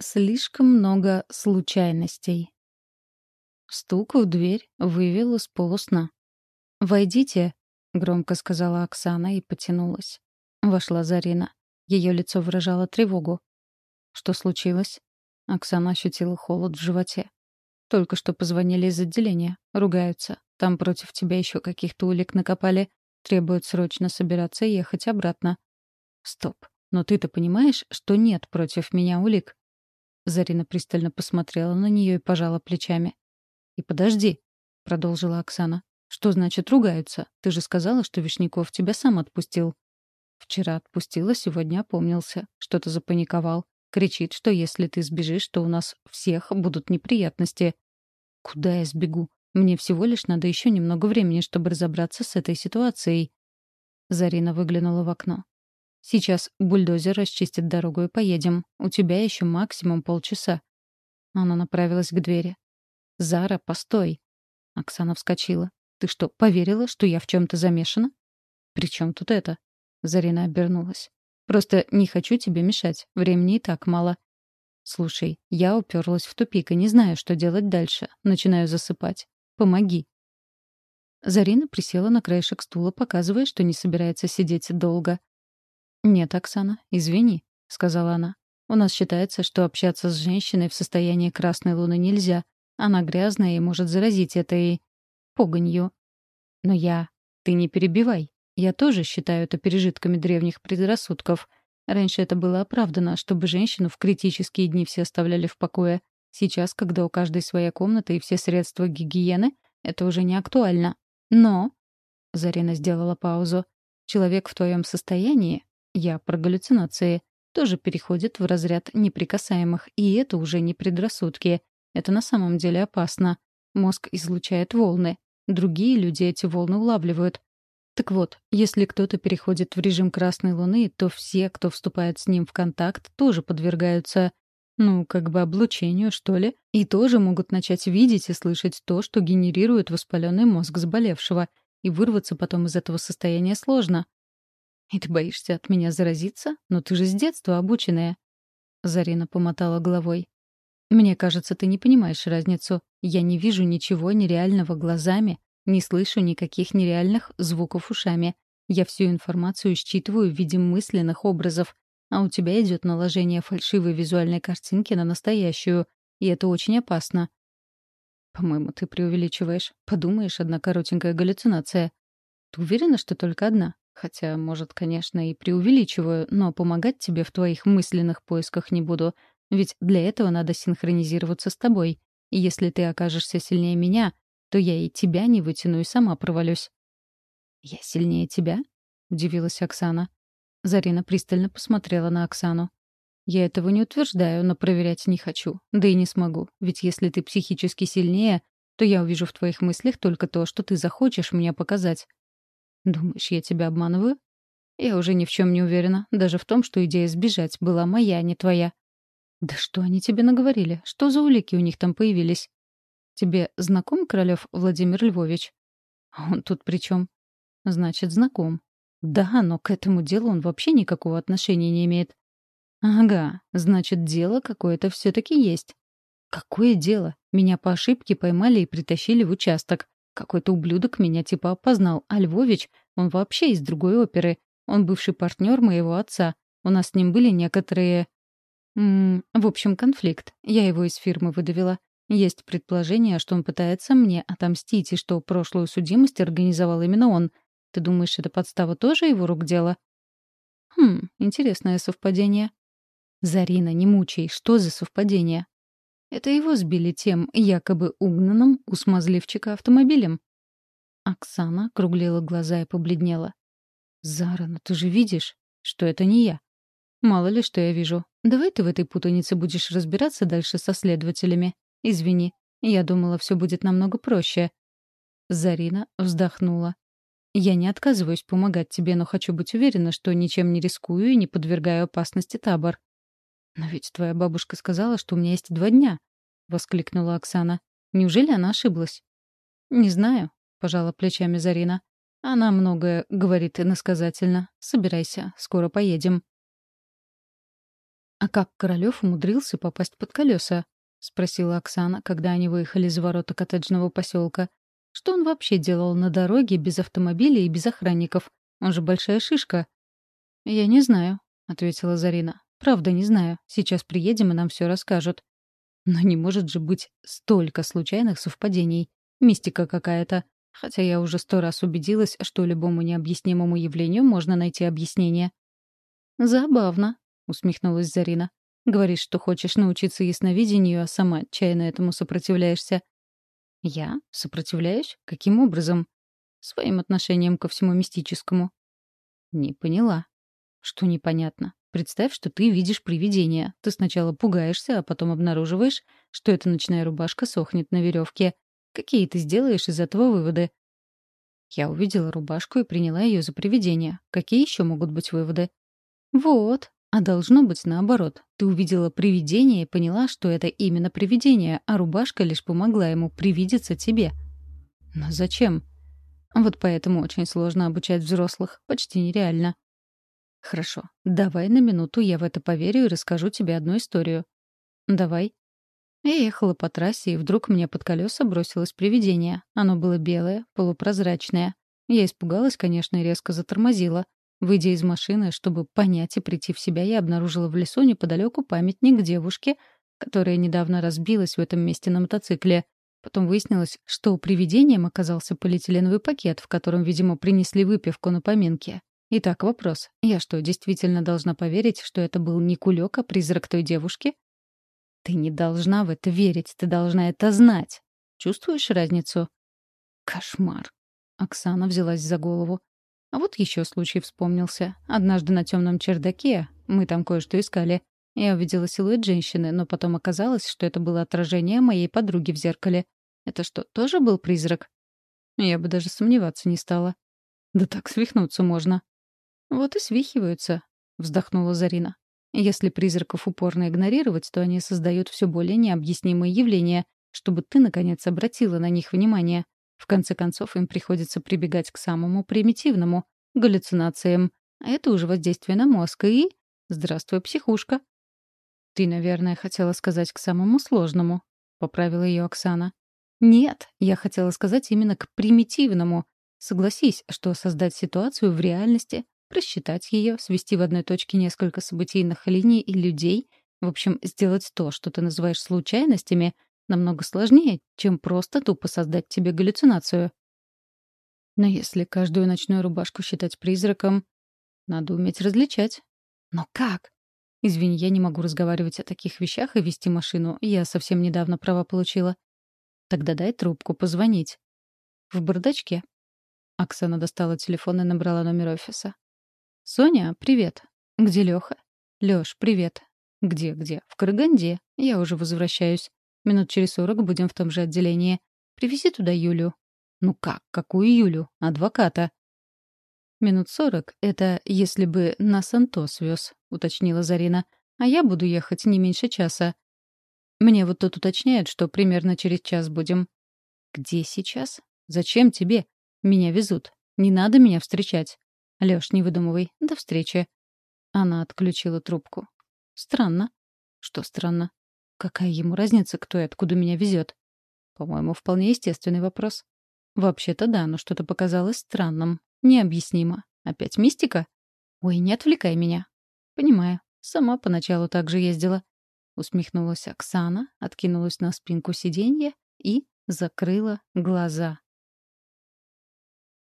Слишком много случайностей. Стук в дверь вывел из полусна. «Войдите», — громко сказала Оксана и потянулась. Вошла Зарина. Ее лицо выражало тревогу. «Что случилось?» Оксана ощутила холод в животе. «Только что позвонили из отделения. Ругаются. Там против тебя еще каких-то улик накопали. Требуют срочно собираться и ехать обратно». «Стоп. Но ты-то понимаешь, что нет против меня улик?» Зарина пристально посмотрела на нее и пожала плечами. «И подожди», — продолжила Оксана. «Что значит ругаются? Ты же сказала, что Вишняков тебя сам отпустил». «Вчера отпустила, сегодня опомнился. Что-то запаниковал. Кричит, что если ты сбежишь, то у нас всех будут неприятности». «Куда я сбегу? Мне всего лишь надо еще немного времени, чтобы разобраться с этой ситуацией». Зарина выглянула в окно. Сейчас бульдозер расчистит дорогу и поедем. У тебя еще максимум полчаса». Она направилась к двери. «Зара, постой!» Оксана вскочила. «Ты что, поверила, что я в чем-то замешана?» «При чем тут это?» Зарина обернулась. «Просто не хочу тебе мешать. Времени и так мало». «Слушай, я уперлась в тупик и не знаю, что делать дальше. Начинаю засыпать. Помоги». Зарина присела на краешек стула, показывая, что не собирается сидеть долго. «Нет, Оксана, извини», — сказала она. «У нас считается, что общаться с женщиной в состоянии красной луны нельзя. Она грязная и может заразить этой... погонью. Но я... Ты не перебивай. Я тоже считаю это пережитками древних предрассудков. Раньше это было оправдано, чтобы женщину в критические дни все оставляли в покое. Сейчас, когда у каждой своя комната и все средства гигиены, это уже не актуально. Но... Зарина сделала паузу. Человек в твоем состоянии, я про галлюцинации. Тоже переходит в разряд неприкасаемых, и это уже не предрассудки. Это на самом деле опасно. Мозг излучает волны. Другие люди эти волны улавливают. Так вот, если кто-то переходит в режим Красной Луны, то все, кто вступает с ним в контакт, тоже подвергаются, ну, как бы облучению, что ли, и тоже могут начать видеть и слышать то, что генерирует воспаленный мозг заболевшего, и вырваться потом из этого состояния сложно. «И ты боишься от меня заразиться? Но ты же с детства обученная». Зарина помотала головой. «Мне кажется, ты не понимаешь разницу. Я не вижу ничего нереального глазами, не слышу никаких нереальных звуков ушами. Я всю информацию считываю в виде мысленных образов, а у тебя идет наложение фальшивой визуальной картинки на настоящую, и это очень опасно». «По-моему, ты преувеличиваешь. Подумаешь, одна коротенькая галлюцинация. Ты уверена, что только одна? Хотя, может, конечно, и преувеличиваю, но помогать тебе в твоих мысленных поисках не буду. Ведь для этого надо синхронизироваться с тобой. И если ты окажешься сильнее меня, то я и тебя не вытяну и сама провалюсь». «Я сильнее тебя?» — удивилась Оксана. Зарина пристально посмотрела на Оксану. «Я этого не утверждаю, но проверять не хочу. Да и не смогу. Ведь если ты психически сильнее, то я увижу в твоих мыслях только то, что ты захочешь мне показать. Думаешь, я тебя обманываю? Я уже ни в чем не уверена, даже в том, что идея сбежать была моя, а не твоя. Да что они тебе наговорили? Что за улики у них там появились? Тебе знаком Королёв Владимир Львович? А он тут при чем? Значит, знаком. Да, но к этому делу он вообще никакого отношения не имеет. Ага, значит, дело какое-то все-таки есть. Какое дело? Меня по ошибке поймали и притащили в участок. Какой-то ублюдок меня типа опознал, а Львович, он вообще из другой оперы. Он бывший партнер моего отца. У нас с ним были некоторые... М -м, в общем, конфликт. Я его из фирмы выдавила. Есть предположение, что он пытается мне отомстить, и что прошлую судимость организовал именно он. Ты думаешь, это подстава тоже его рук дело? Хм, интересное совпадение. Зарина, не мучай, что за совпадение? Это его сбили тем якобы угнанным у смазливчика автомобилем. Оксана округлила глаза и побледнела. «Зара, ну ты же видишь, что это не я. Мало ли, что я вижу. Давай ты в этой путанице будешь разбираться дальше со следователями. Извини, я думала, все будет намного проще». Зарина вздохнула. «Я не отказываюсь помогать тебе, но хочу быть уверена, что ничем не рискую и не подвергаю опасности табор. «Но ведь твоя бабушка сказала, что у меня есть два дня», — воскликнула Оксана. «Неужели она ошиблась?» «Не знаю», — пожала плечами Зарина. «Она многое говорит иносказательно. Собирайся, скоро поедем». «А как Королёв умудрился попасть под колёса?» — спросила Оксана, когда они выехали из ворота коттеджного посёлка. «Что он вообще делал на дороге без автомобиля и без охранников? Он же большая шишка». «Я не знаю», — ответила Зарина. «Правда, не знаю. Сейчас приедем, и нам всё расскажут». Но не может же быть столько случайных совпадений. Мистика какая-то. Хотя я уже сто раз убедилась, что любому необъяснимому явлению можно найти объяснение. «Забавно», — усмехнулась Зарина. «Говоришь, что хочешь научиться ясновидению, а сама отчаянно этому сопротивляешься». «Я? Сопротивляюсь? Каким образом?» «Своим отношением ко всему мистическому». «Не поняла». «Что непонятно? Представь, что ты видишь привидение. Ты сначала пугаешься, а потом обнаруживаешь, что эта ночная рубашка сохнет на веревке. Какие ты сделаешь из этого выводы? Я увидела рубашку и приняла ее за привидение. Какие еще могут быть выводы? Вот. А должно быть наоборот. Ты увидела привидение и поняла, что это именно привидение, а рубашка лишь помогла ему привидеться тебе. Но зачем? Вот поэтому очень сложно обучать взрослых. Почти нереально. Хорошо. Давай на минуту я в это поверю и расскажу тебе одну историю. Давай. Я ехала по трассе, и вдруг мне под колеса бросилось привидение. Оно было белое, полупрозрачное. Я испугалась, конечно, и резко затормозила. Выйдя из машины, чтобы понять и прийти в себя, я обнаружила в лесу неподалеку памятник девушке, которая недавно разбилась в этом месте на мотоцикле. Потом выяснилось, что привидением оказался полиэтиленовый пакет, в котором, видимо, принесли выпивку на поминке. Итак, вопрос. Я что, действительно должна поверить, что это был не кулек, а призрак той девушки? Ты не должна в это верить, ты должна это знать. Чувствуешь разницу? Кошмар. Оксана взялась за голову. А вот еще случай вспомнился. Однажды на темном чердаке, мы там кое-что искали, я увидела силуэт женщины, но потом оказалось, что это было отражение моей подруги в зеркале. Это что, тоже был призрак? Я бы даже сомневаться не стала. Да так свихнуться можно. «Вот и свихиваются», — вздохнула Зарина. «Если призраков упорно игнорировать, то они создают все более необъяснимые явления, чтобы ты, наконец, обратила на них внимание. В конце концов, им приходится прибегать к самому примитивному — галлюцинациям. А это уже воздействие на мозг и... Здравствуй, психушка. «Ты, наверное, хотела сказать к самому сложному», — поправила ее Оксана. «Нет, я хотела сказать именно к примитивному. Согласись, что создать ситуацию в реальности просчитать ее, свести в одной точке несколько событийных линий и людей, в общем, сделать то, что ты называешь случайностями, намного сложнее, чем просто тупо создать тебе галлюцинацию. Но если каждую ночную рубашку считать призраком, надо уметь различать. Но как? Извини, я не могу разговаривать о таких вещах и вести машину. Я совсем недавно права получила. Тогда дай трубку, позвонить. В бардачке. Оксана достала телефон и набрала номер офиса. «Соня, привет. Где Лёха?» «Лёш, привет. Где-где? В Караганде. Я уже возвращаюсь. Минут через сорок будем в том же отделении. Привези туда Юлю». «Ну как? Какую Юлю? Адвоката?» «Минут сорок — это если бы на Сантос вез», — уточнила Зарина. «А я буду ехать не меньше часа. Мне вот тут уточняют, что примерно через час будем». «Где сейчас? Зачем тебе? Меня везут. Не надо меня встречать». Лёш, не выдумывай. До встречи. Она отключила трубку. Странно. Что странно? Какая ему разница, кто и откуда меня везет? По-моему, вполне естественный вопрос. Вообще-то да, но что-то показалось странным. Необъяснимо. Опять мистика? Ой, не отвлекай меня. Понимаю. Сама поначалу так же ездила. Усмехнулась Оксана, откинулась на спинку сиденья и закрыла глаза.